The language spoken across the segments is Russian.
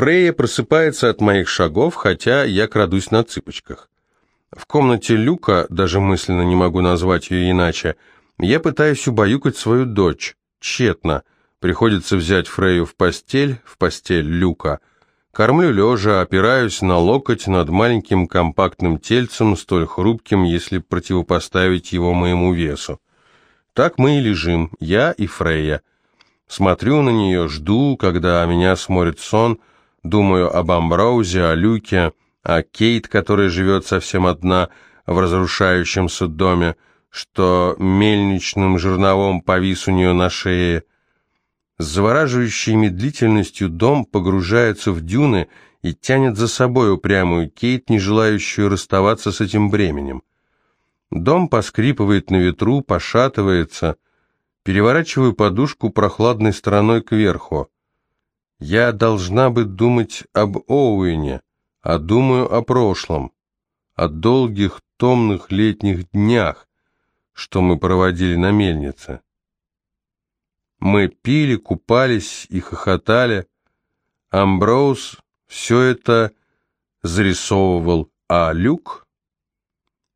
Фрейя просыпается от моих шагов, хотя я крадусь на цыпочках. В комнате Люка, даже мысленно не могу назвать ее иначе, я пытаюсь убаюкать свою дочь. Тщетно. Приходится взять Фрейю в постель, в постель Люка. Кормлю лежа, опираюсь на локоть над маленьким компактным тельцем, столь хрупким, если противопоставить его моему весу. Так мы и лежим, я и Фрейя. Смотрю на нее, жду, когда меня сморит сон, думаю об Амброузе, о Люке, о Кейт, которая живет совсем одна в разрушающемся доме, что мельничным жерновом повис у нее на шее. С завораживающей медлительностью дом погружается в дюны и тянет за собой упрямую Кейт, не желающую расставаться с этим бременем. Дом поскрипывает на ветру, пошатывается. Переворачиваю подушку прохладной стороной кверху. Я должна бы думать об Оуэне, а думаю о прошлом, о долгих томных летних днях, что мы проводили на мельнице. Мы пили, купались и хохотали. Амброуз все это зарисовывал, а Люк...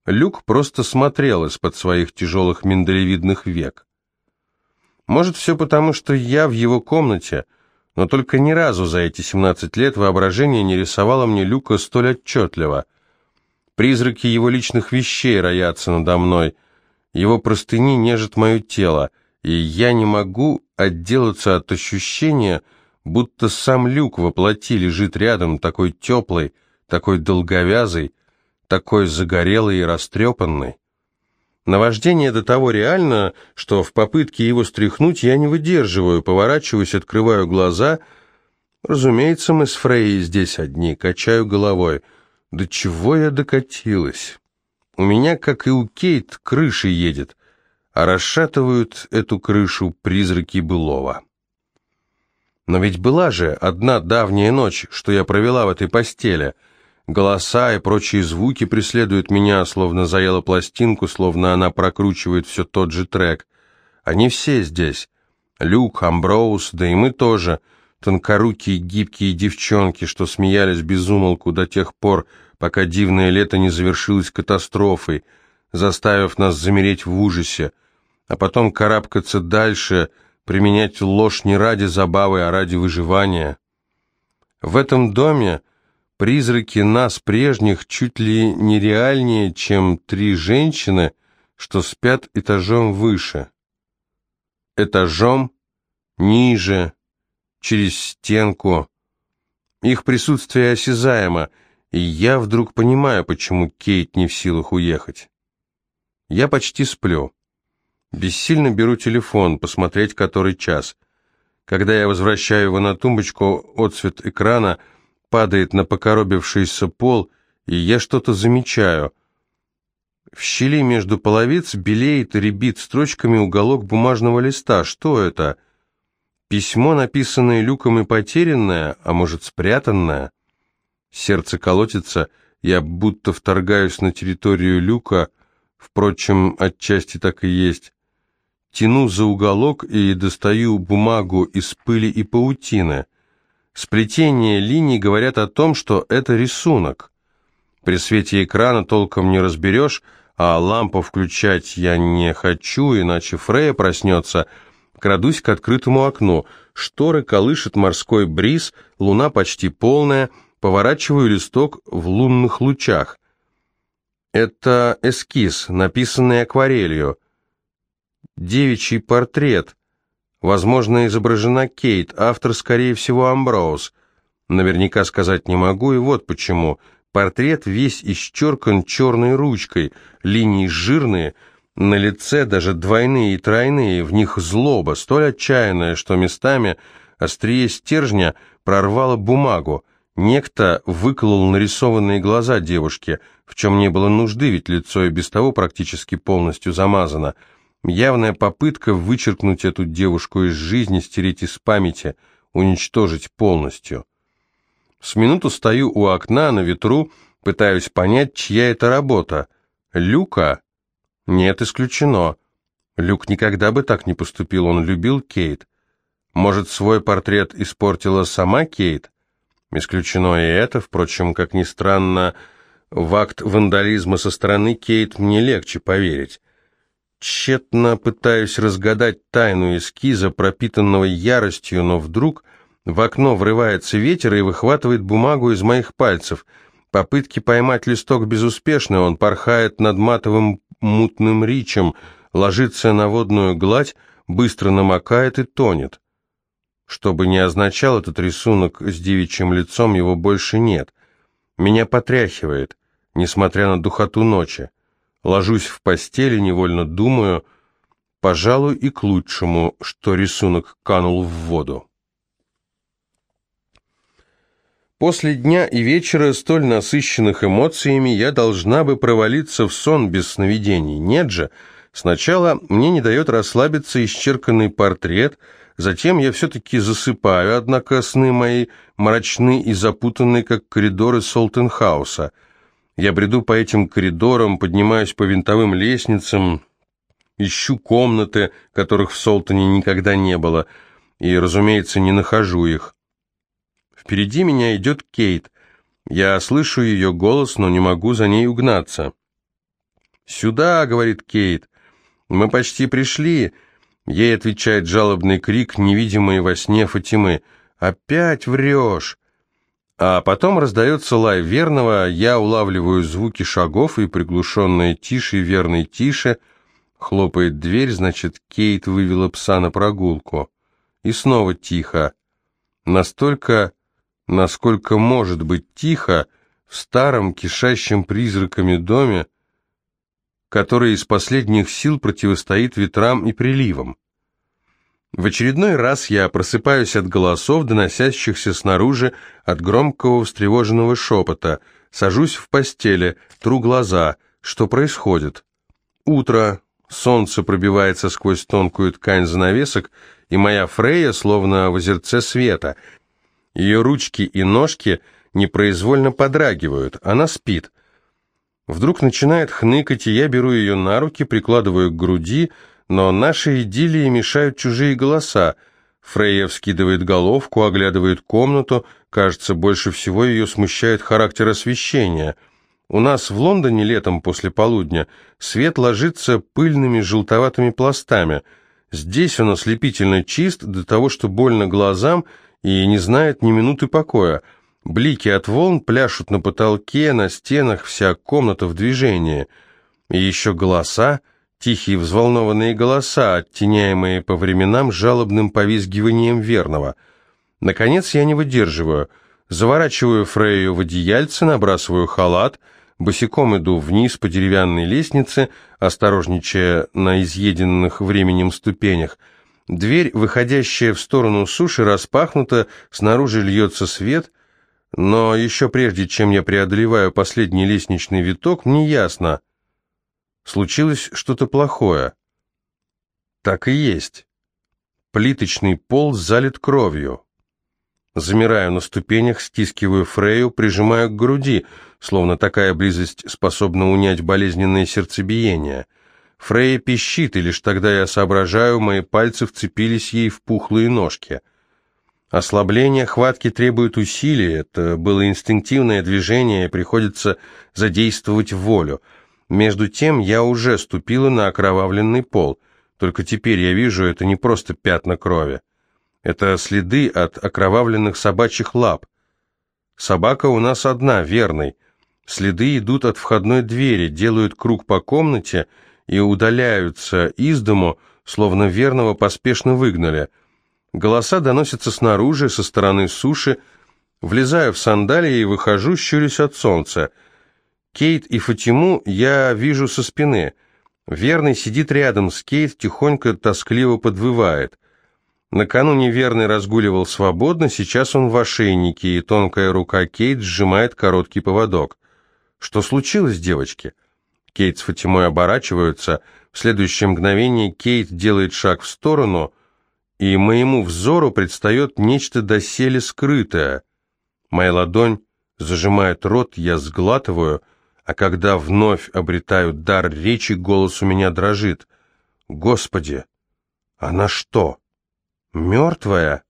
Люк просто смотрел из-под своих тяжелых миндалевидных век. Может, все потому, что я в его комнате, но только ни разу за эти 17 лет воображение не рисовало мне Люка столь отчетливо. Призраки его личных вещей роятся надо мной, его простыни нежат мое тело, и я не могу отделаться от ощущения, будто сам Люк воплоти лежит рядом, такой теплый, такой долговязый, такой загорелый и растрепанный. Наваждение до того реально, что в попытке его стряхнуть я не выдерживаю, поворачиваюсь, открываю глаза. Разумеется, мы с Фрейей здесь одни, качаю головой. До чего я докатилась? У меня, как и у Кейт, крыша едет, а расшатывают эту крышу призраки былого. Но ведь была же одна давняя ночь, что я провела в этой постели — Голоса и прочие звуки преследуют меня, словно заела пластинку, словно она прокручивает все тот же трек. Они все здесь. Люк, Амброуз, да и мы тоже. Тонкорукие, гибкие девчонки, что смеялись без умолку до тех пор, пока дивное лето не завершилось катастрофой, заставив нас замереть в ужасе, а потом карабкаться дальше, применять ложь не ради забавы, а ради выживания. В этом доме Призраки нас прежних чуть ли не реальнее, чем три женщины, что спят этажом выше. Этажом ниже, через стенку. Их присутствие осязаемо, и я вдруг понимаю, почему Кейт не в силах уехать. Я почти сплю. Бессильно беру телефон, посмотреть который час. Когда я возвращаю его на тумбочку, отцвет экрана — падает на покоробившийся пол, и я что-то замечаю. В щели между половиц белеет и рябит строчками уголок бумажного листа. Что это? Письмо, написанное люком и потерянное, а может спрятанное? Сердце колотится, я будто вторгаюсь на территорию люка, впрочем, отчасти так и есть. Тяну за уголок и достаю бумагу из пыли и паутины. Сплетение линий говорят о том, что это рисунок. При свете экрана толком не разберешь, а лампу включать я не хочу, иначе Фрея проснется. Крадусь к открытому окну. Шторы колышет морской бриз, луна почти полная, поворачиваю листок в лунных лучах. Это эскиз, написанный акварелью. Девичий портрет, Возможно, изображена Кейт, автор, скорее всего, Амброуз. Наверняка сказать не могу, и вот почему. Портрет весь исчеркан черной ручкой, линии жирные, на лице даже двойные и тройные, в них злоба, столь отчаянная, что местами острие стержня прорвало бумагу. Некто выколол нарисованные глаза девушки, в чем не было нужды, ведь лицо и без того практически полностью замазано – Явная попытка вычеркнуть эту девушку из жизни, стереть из памяти, уничтожить полностью. С минуту стою у окна на ветру, пытаюсь понять, чья это работа. Люка? Нет, исключено. Люк никогда бы так не поступил, он любил Кейт. Может, свой портрет испортила сама Кейт? Исключено и это, впрочем, как ни странно, в акт вандализма со стороны Кейт мне легче поверить. Тщетно пытаюсь разгадать тайну эскиза, пропитанного яростью, но вдруг в окно врывается ветер и выхватывает бумагу из моих пальцев. Попытки поймать листок безуспешны, он порхает над матовым мутным ричем, ложится на водную гладь, быстро намокает и тонет. Что бы ни означал этот рисунок с девичьим лицом, его больше нет. Меня потряхивает, несмотря на духоту ночи. Ложусь в постели, невольно думаю, пожалуй, и к лучшему, что рисунок канул в воду. После дня и вечера, столь насыщенных эмоциями, я должна бы провалиться в сон без сновидений. Нет же, сначала мне не дает расслабиться исчерканный портрет, затем я все-таки засыпаю, однако сны мои мрачны и запутаны, как коридоры Солтенхауса – я бреду по этим коридорам, поднимаюсь по винтовым лестницам, ищу комнаты, которых в Солтоне никогда не было, и, разумеется, не нахожу их. Впереди меня идет Кейт. Я слышу ее голос, но не могу за ней угнаться. «Сюда!» — говорит Кейт. «Мы почти пришли!» Ей отвечает жалобный крик, невидимый во сне Фатимы. «Опять врешь!» А потом раздается лай верного, я улавливаю звуки шагов и приглушенное тише, верный тише. Хлопает дверь, значит, Кейт вывела пса на прогулку. И снова тихо. Настолько, насколько может быть тихо в старом, кишащем призраками доме, который из последних сил противостоит ветрам и приливам. В очередной раз я просыпаюсь от голосов, доносящихся снаружи, от громкого встревоженного шепота. Сажусь в постели, тру глаза. Что происходит? Утро. Солнце пробивается сквозь тонкую ткань занавесок, и моя Фрея словно в озерце света. Ее ручки и ножки непроизвольно подрагивают. Она спит. Вдруг начинает хныкать, и я беру ее на руки, прикладываю к груди, но нашей идиллии мешают чужие голоса. Фрейя вскидывает головку, оглядывает комнату, кажется, больше всего ее смущает характер освещения. У нас в Лондоне летом после полудня свет ложится пыльными желтоватыми пластами. Здесь он ослепительно чист до того, что больно глазам и не знает ни минуты покоя. Блики от волн пляшут на потолке, на стенах, вся комната в движении. И еще голоса — Тихие взволнованные голоса, оттеняемые по временам жалобным повизгиванием верного. Наконец я не выдерживаю. Заворачиваю Фрейю в одеяльце, набрасываю халат, босиком иду вниз по деревянной лестнице, осторожничая на изъеденных временем ступенях. Дверь, выходящая в сторону суши, распахнута, снаружи льется свет, но еще прежде, чем я преодолеваю последний лестничный виток, мне ясно — Случилось что-то плохое. Так и есть. Плиточный пол залит кровью. Замираю на ступенях, стискиваю Фрею, прижимаю к груди, словно такая близость способна унять болезненное сердцебиение. Фрея пищит, и лишь тогда я соображаю, мои пальцы вцепились ей в пухлые ножки. Ослабление хватки требует усилий, это было инстинктивное движение, и приходится задействовать волю — между тем я уже ступила на окровавленный пол, только теперь я вижу, это не просто пятна крови. Это следы от окровавленных собачьих лап. Собака у нас одна, верный. Следы идут от входной двери, делают круг по комнате и удаляются из дому, словно верного поспешно выгнали. Голоса доносятся снаружи, со стороны суши. Влезаю в сандалии и выхожу, щурясь от солнца — Кейт и Фатиму я вижу со спины. Верный сидит рядом с Кейт, тихонько, тоскливо подвывает. Накануне Верный разгуливал свободно, сейчас он в ошейнике, и тонкая рука Кейт сжимает короткий поводок. Что случилось, девочки? Кейт с Фатимой оборачиваются. В следующее мгновение Кейт делает шаг в сторону, и моему взору предстает нечто доселе скрытое. Моя ладонь зажимает рот, я сглатываю — а когда вновь обретаю дар речи, голос у меня дрожит. Господи, она что, мертвая?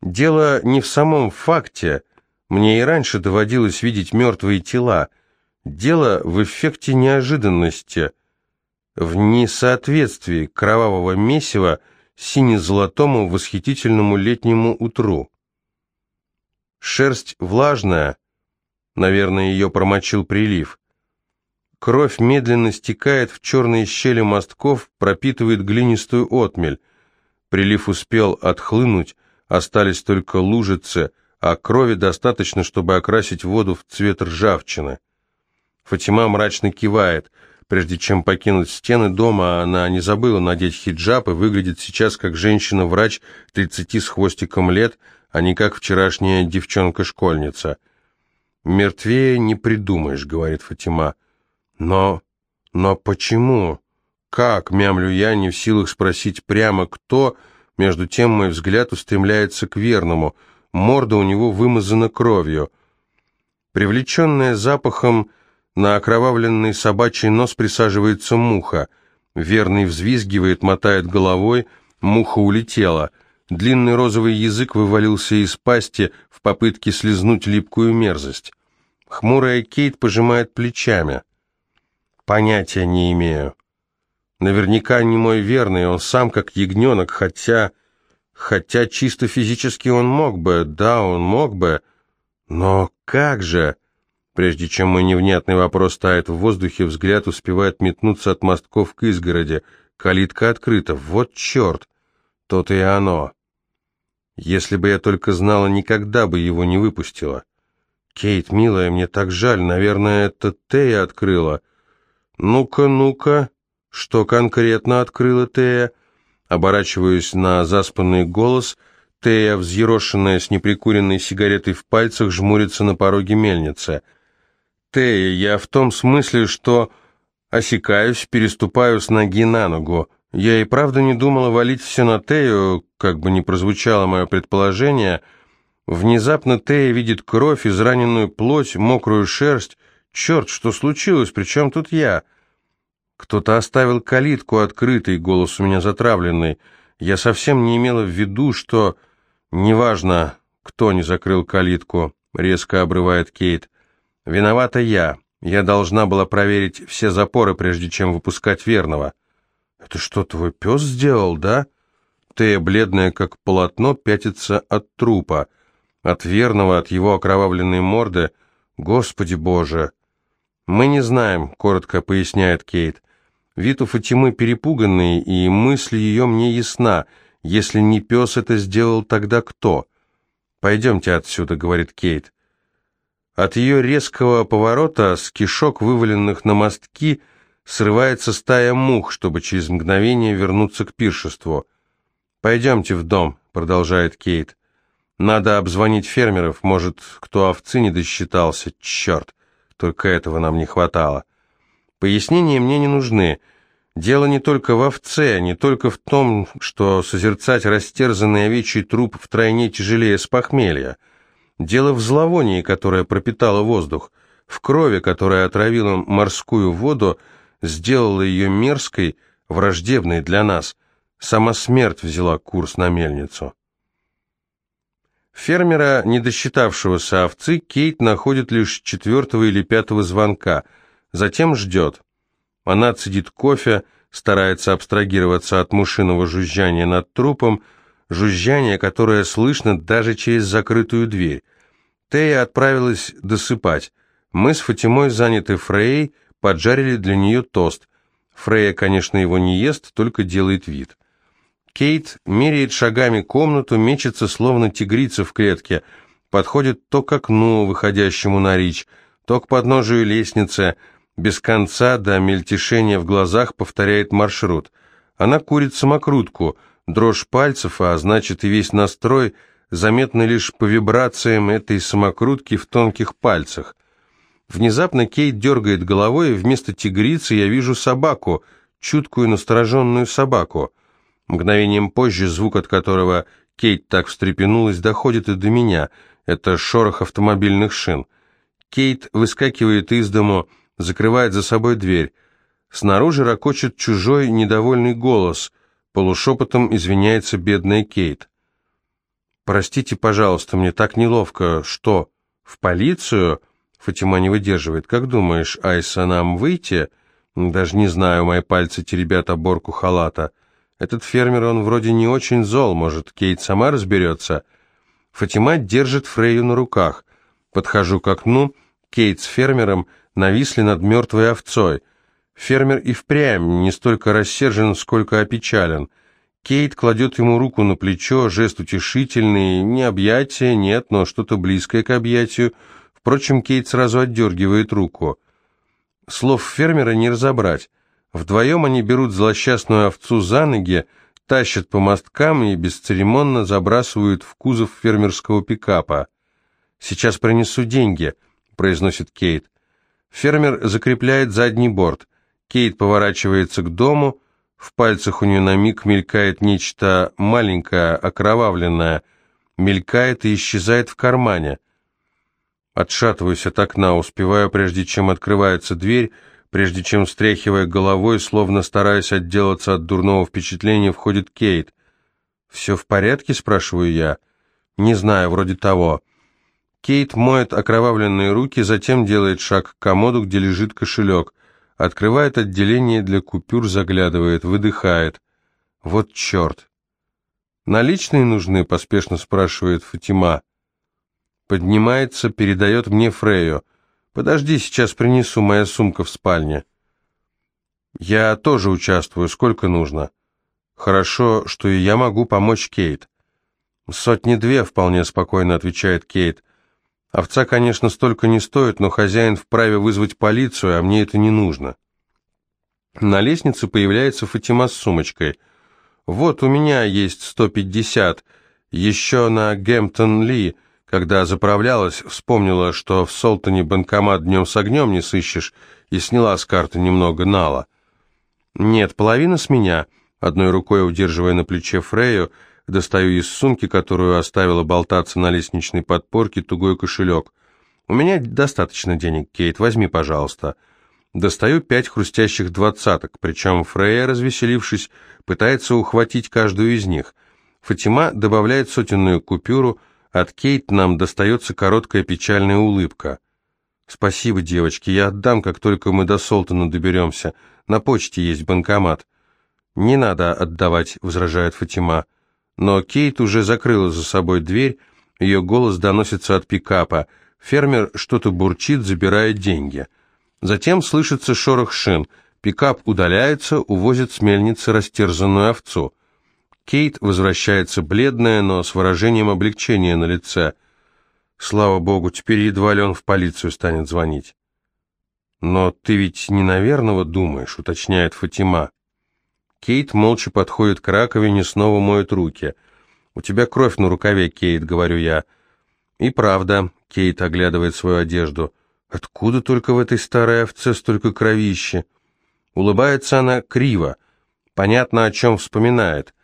Дело не в самом факте. Мне и раньше доводилось видеть мертвые тела. Дело в эффекте неожиданности, в несоответствии кровавого месива сине-золотому восхитительному летнему утру. Шерсть влажная, наверное, ее промочил прилив. Кровь медленно стекает в черные щели мостков, пропитывает глинистую отмель. Прилив успел отхлынуть, остались только лужицы, а крови достаточно, чтобы окрасить воду в цвет ржавчины. Фатима мрачно кивает. Прежде чем покинуть стены дома, она не забыла надеть хиджаб и выглядит сейчас как женщина-врач 30 с хвостиком лет, а не как вчерашняя девчонка-школьница. «Мертвее не придумаешь», — говорит Фатима. «Но... но почему? Как?» — мямлю я, не в силах спросить прямо, кто... Между тем мой взгляд устремляется к верному. Морда у него вымазана кровью. Привлеченная запахом, на окровавленный собачий нос присаживается муха. Верный взвизгивает, мотает головой, муха улетела. Длинный розовый язык вывалился из пасти в попытке слезнуть липкую мерзость. Хмурая Кейт пожимает плечами. Понятия не имею. Наверняка не мой верный, он сам как ягненок, хотя... Хотя чисто физически он мог бы, да, он мог бы. Но как же... Прежде чем мой невнятный вопрос тает в воздухе, взгляд успевает метнуться от мостков к изгороди. Калитка открыта. Вот черт! То-то и оно. Если бы я только знала, никогда бы его не выпустила. Кейт, милая, мне так жаль. Наверное, это Тея открыла. Ну-ка, ну-ка. Что конкретно открыла Тея? Оборачиваюсь на заспанный голос. Тея, взъерошенная с неприкуренной сигаретой в пальцах, жмурится на пороге мельницы. Тея, я в том смысле, что осекаюсь, переступаю с ноги на ногу. Я и правда не думала валить все на Тею, как бы ни прозвучало мое предположение. Внезапно Тея видит кровь, израненную плоть, мокрую шерсть. Черт, что случилось? Причем тут я? Кто-то оставил калитку открытой, голос у меня затравленный. Я совсем не имела в виду, что... Неважно, кто не закрыл калитку, резко обрывает Кейт. «Виновата я. Я должна была проверить все запоры, прежде чем выпускать верного». «Это что, твой пес сделал, да?» Тея, бледная как полотно, пятится от трупа. От верного, от его окровавленной морды. «Господи боже!» «Мы не знаем», — коротко поясняет Кейт. Вид у Фатимы перепуганный, и мысль ее мне ясна. Если не пес это сделал, тогда кто? «Пойдемте отсюда», — говорит Кейт. От ее резкого поворота с кишок, вываленных на мостки, срывается стая мух, чтобы через мгновение вернуться к пиршеству. «Пойдемте в дом», — продолжает Кейт. «Надо обзвонить фермеров, может, кто овцы не досчитался, черт, только этого нам не хватало. Пояснения мне не нужны». Дело не только в овце, не только в том, что созерцать растерзанный овечий труп втройне тяжелее с похмелья. Дело в зловонии, которое пропитало воздух, в крови, которая отравила морскую воду, сделала ее мерзкой, враждебной для нас. Сама смерть взяла курс на мельницу. Фермера, не досчитавшегося овцы, Кейт находит лишь четвертого или пятого звонка, затем ждет. Она цедит кофе, старается абстрагироваться от мушиного жужжания над трупом, жужжание, которое слышно даже через закрытую дверь. Тея отправилась досыпать. Мы с Фатимой заняты Фрей, поджарили для нее тост. Фрея, конечно, его не ест, только делает вид. Кейт меряет шагами комнату, мечется, словно тигрица в клетке, подходит то к окну, выходящему на речь, то к подножию лестницы, без конца до мельтешения в глазах повторяет маршрут. Она курит самокрутку, дрожь пальцев, а значит и весь настрой – заметно лишь по вибрациям этой самокрутки в тонких пальцах. Внезапно Кейт дергает головой, и вместо тигрицы я вижу собаку, чуткую настороженную собаку. Мгновением позже звук, от которого Кейт так встрепенулась, доходит и до меня. Это шорох автомобильных шин. Кейт выскакивает из дому, закрывает за собой дверь. Снаружи ракочет чужой недовольный голос. Полушепотом извиняется бедная Кейт. «Простите, пожалуйста, мне так неловко. Что, в полицию?» Фатима не выдерживает. «Как думаешь, Айса, нам выйти?» «Даже не знаю, мои пальцы теребят оборку халата. Этот фермер, он вроде не очень зол. Может, Кейт сама разберется?» Фатима держит Фрейю на руках. Подхожу к окну. Кейт с фермером нависли над мертвой овцой. Фермер и впрямь не столько рассержен, сколько опечален. Кейт кладет ему руку на плечо, жест утешительный, не объятие, нет, но что-то близкое к объятию. Впрочем, Кейт сразу отдергивает руку. Слов фермера не разобрать. Вдвоем они берут злосчастную овцу за ноги, тащат по мосткам и бесцеремонно забрасывают в кузов фермерского пикапа. «Сейчас принесу деньги», — произносит Кейт. Фермер закрепляет задний борт. Кейт поворачивается к дому, в пальцах у нее на миг мелькает нечто маленькое, окровавленное, мелькает и исчезает в кармане. Отшатываюсь от окна, успеваю, прежде чем открывается дверь, прежде чем, встряхивая головой, словно стараясь отделаться от дурного впечатления, входит Кейт. «Все в порядке?» – спрашиваю я. «Не знаю, вроде того». Кейт моет окровавленные руки, затем делает шаг к комоду, где лежит кошелек. Открывает отделение для купюр, заглядывает, выдыхает. Вот черт. «Наличные нужны?» — поспешно спрашивает Фатима. Поднимается, передает мне Фрею. «Подожди, сейчас принесу, моя сумка в спальне». «Я тоже участвую. Сколько нужно?» «Хорошо, что и я могу помочь Кейт». «Сотни-две», — вполне спокойно отвечает Кейт. Овца, конечно, столько не стоит, но хозяин вправе вызвать полицию, а мне это не нужно. На лестнице появляется Фатима с сумочкой. «Вот у меня есть 150. Еще на Гэмптон-Ли, когда заправлялась, вспомнила, что в Солтоне банкомат днем с огнем не сыщешь, и сняла с карты немного нала. Нет, половина с меня». Одной рукой удерживая на плече Фрею, Достаю из сумки, которую оставила болтаться на лестничной подпорке, тугой кошелек. «У меня достаточно денег, Кейт, возьми, пожалуйста». Достаю пять хрустящих двадцаток, причем Фрея, развеселившись, пытается ухватить каждую из них. Фатима добавляет сотенную купюру, от Кейт нам достается короткая печальная улыбка. «Спасибо, девочки, я отдам, как только мы до Солтона доберемся. На почте есть банкомат». «Не надо отдавать», — возражает Фатима. Но Кейт уже закрыла за собой дверь, ее голос доносится от пикапа. Фермер что-то бурчит, забирая деньги. Затем слышится шорох шин. Пикап удаляется, увозит с мельницы растерзанную овцу. Кейт возвращается бледная, но с выражением облегчения на лице. Слава богу, теперь едва ли он в полицию станет звонить. «Но ты ведь не наверного думаешь», — уточняет Фатима. Кейт молча подходит к раковине, снова моет руки. «У тебя кровь на рукаве, Кейт», — говорю я. «И правда», — Кейт оглядывает свою одежду. «Откуда только в этой старой овце столько кровищи?» Улыбается она криво. Понятно, о чем вспоминает.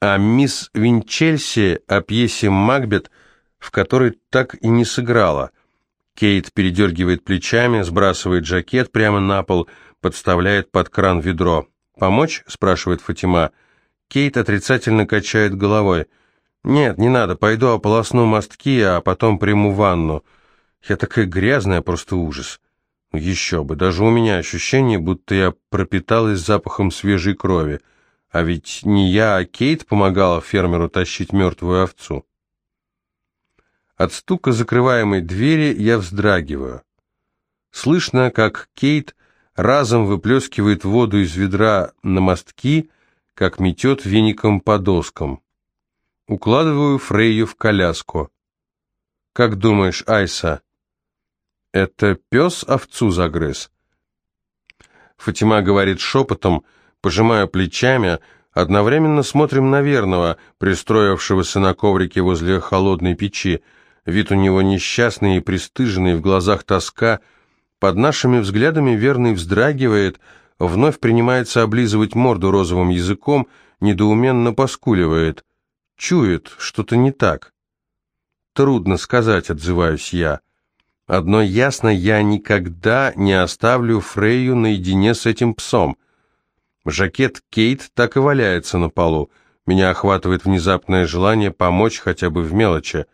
А мисс Винчельси о пьесе «Макбет», в которой так и не сыграла. Кейт передергивает плечами, сбрасывает жакет прямо на пол, подставляет под кран ведро. «Помочь?» – спрашивает Фатима. Кейт отрицательно качает головой. «Нет, не надо, пойду ополосну мостки, а потом приму ванну. Я такая грязная, просто ужас». Еще бы, даже у меня ощущение, будто я пропиталась запахом свежей крови. А ведь не я, а Кейт помогала фермеру тащить мертвую овцу. От стука закрываемой двери я вздрагиваю. Слышно, как Кейт разом выплескивает воду из ведра на мостки, как метет веником по доскам. Укладываю Фрейю в коляску. «Как думаешь, Айса, это пес овцу загрыз?» Фатима говорит шепотом, пожимая плечами, одновременно смотрим на верного, пристроившегося на коврике возле холодной печи. Вид у него несчастный и пристыженный, в глазах тоска — под нашими взглядами верный вздрагивает, вновь принимается облизывать морду розовым языком, недоуменно поскуливает. Чует, что-то не так. Трудно сказать, отзываюсь я. Одно ясно, я никогда не оставлю Фрейю наедине с этим псом. Жакет Кейт так и валяется на полу. Меня охватывает внезапное желание помочь хотя бы в мелочи.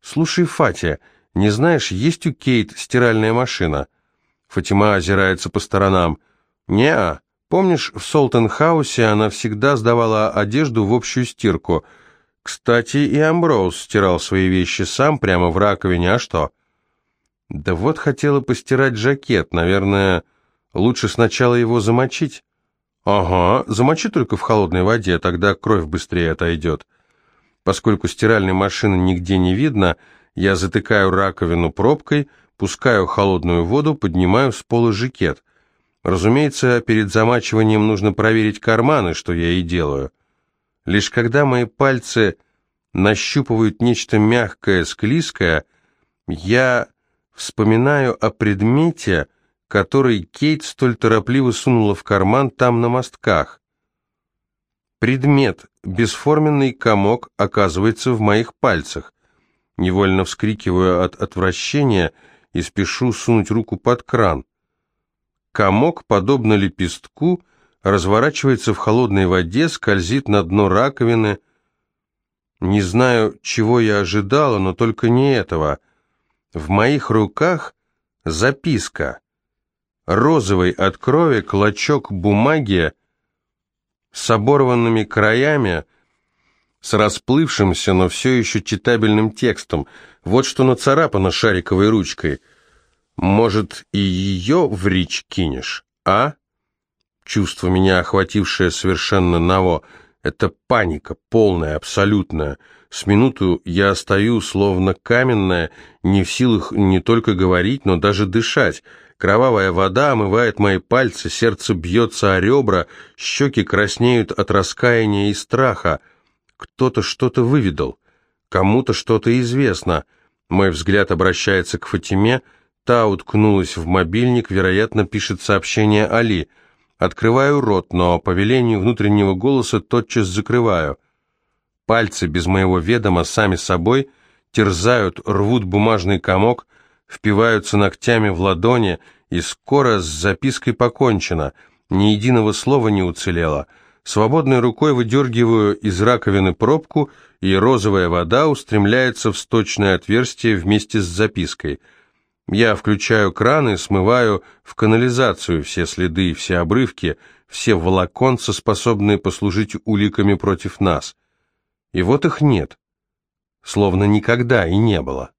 «Слушай, Фатя, не знаешь, есть у Кейт стиральная машина?» Фатима озирается по сторонам. «Не-а. Помнишь, в Солтон-хаусе она всегда сдавала одежду в общую стирку. Кстати, и Амброуз стирал свои вещи сам прямо в раковине, а что?» «Да вот хотела постирать жакет. Наверное, лучше сначала его замочить». «Ага, замочи только в холодной воде, тогда кровь быстрее отойдет». Поскольку стиральной машины нигде не видно, я затыкаю раковину пробкой, пускаю холодную воду, поднимаю с пола жакет. Разумеется, перед замачиванием нужно проверить карманы, что я и делаю. Лишь когда мои пальцы нащупывают нечто мягкое, склизкое, я вспоминаю о предмете, который Кейт столь торопливо сунула в карман там на мостках. Предмет, бесформенный комок, оказывается в моих пальцах. Невольно вскрикиваю от отвращения и спешу сунуть руку под кран. Комок, подобно лепестку, разворачивается в холодной воде, скользит на дно раковины. Не знаю, чего я ожидала, но только не этого. В моих руках записка. Розовый от крови клочок бумаги с оборванными краями, с расплывшимся, но все еще читабельным текстом. Вот что нацарапано шариковой ручкой — может, и ее в речь кинешь, а? Чувство меня, охватившее совершенно ново, это паника, полная, абсолютная. С минуту я стою, словно каменная, не в силах не только говорить, но даже дышать. Кровавая вода омывает мои пальцы, сердце бьется о ребра, щеки краснеют от раскаяния и страха. Кто-то что-то выведал, кому-то что-то известно. Мой взгляд обращается к Фатиме, Та уткнулась в мобильник, вероятно, пишет сообщение Али. Открываю рот, но по велению внутреннего голоса тотчас закрываю. Пальцы без моего ведома сами собой терзают, рвут бумажный комок, впиваются ногтями в ладони, и скоро с запиской покончено. Ни единого слова не уцелело. Свободной рукой выдергиваю из раковины пробку, и розовая вода устремляется в сточное отверстие вместе с запиской – я включаю краны, смываю в канализацию все следы, все обрывки, все волоконца, способные послужить уликами против нас. И вот их нет, словно никогда и не было.